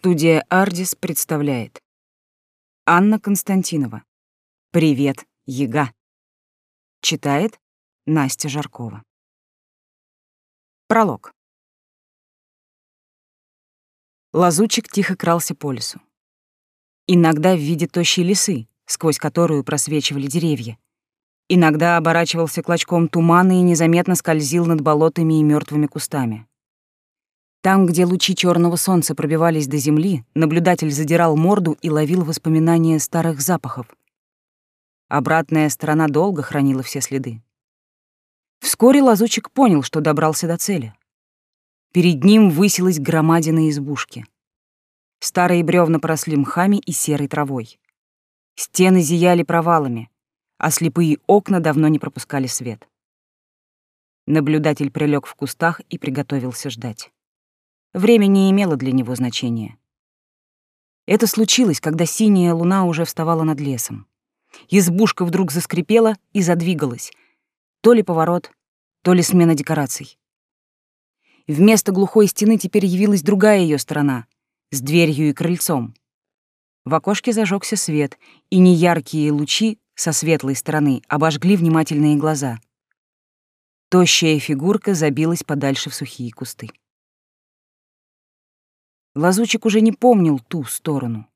Студия «Ардис» представляет Анна Константинова «Привет, Яга» Читает Настя Жаркова Пролог Лазучик тихо крался по лесу. Иногда в виде тощей лисы, сквозь которую просвечивали деревья. Иногда оборачивался клочком тумана и незаметно скользил над болотами и мертвыми кустами. Там, где лучи черного солнца пробивались до земли, наблюдатель задирал морду и ловил воспоминания старых запахов. Обратная сторона долго хранила все следы. Вскоре лазучик понял, что добрался до цели. Перед ним высилась громадина избушки. Старые бревна поросли мхами и серой травой. Стены зияли провалами, а слепые окна давно не пропускали свет. Наблюдатель прилег в кустах и приготовился ждать. Время не имело для него значения. Это случилось, когда синяя луна уже вставала над лесом. Избушка вдруг заскрипела и задвигалась. То ли поворот, то ли смена декораций. Вместо глухой стены теперь явилась другая ее сторона, с дверью и крыльцом. В окошке зажегся свет, и неяркие лучи со светлой стороны обожгли внимательные глаза. Тощая фигурка забилась подальше в сухие кусты. Лазучик уже не помнил ту сторону.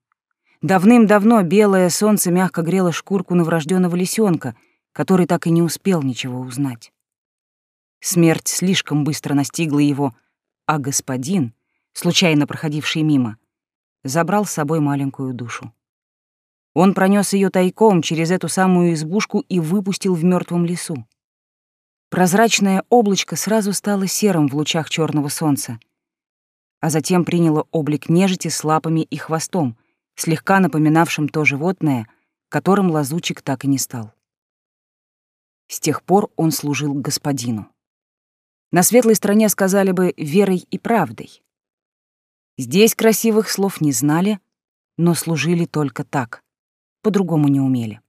Давным-давно белое солнце мягко грело шкурку новорожденного лисенка, который так и не успел ничего узнать. Смерть слишком быстро настигла его, а господин, случайно проходивший мимо, забрал с собой маленькую душу. Он пронес ее тайком через эту самую избушку и выпустил в мертвом лесу. Прозрачное облачко сразу стало серым в лучах черного солнца — а затем приняло облик нежити с лапами и хвостом, слегка напоминавшим то животное, которым лазучик так и не стал. С тех пор он служил господину. На светлой стороне сказали бы верой и правдой. Здесь красивых слов не знали, но служили только так, по-другому не умели.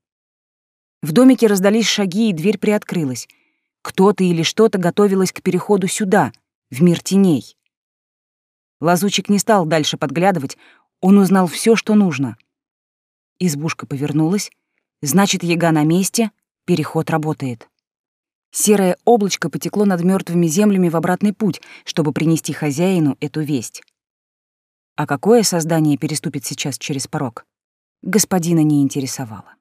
В домике раздались шаги, и дверь приоткрылась. Кто-то или что-то готовилось к переходу сюда, в мир теней. Лазучик не стал дальше подглядывать, он узнал все, что нужно. Избушка повернулась, значит, яга на месте, переход работает. Серое облачко потекло над мертвыми землями в обратный путь, чтобы принести хозяину эту весть. А какое создание переступит сейчас через порог, господина не интересовало.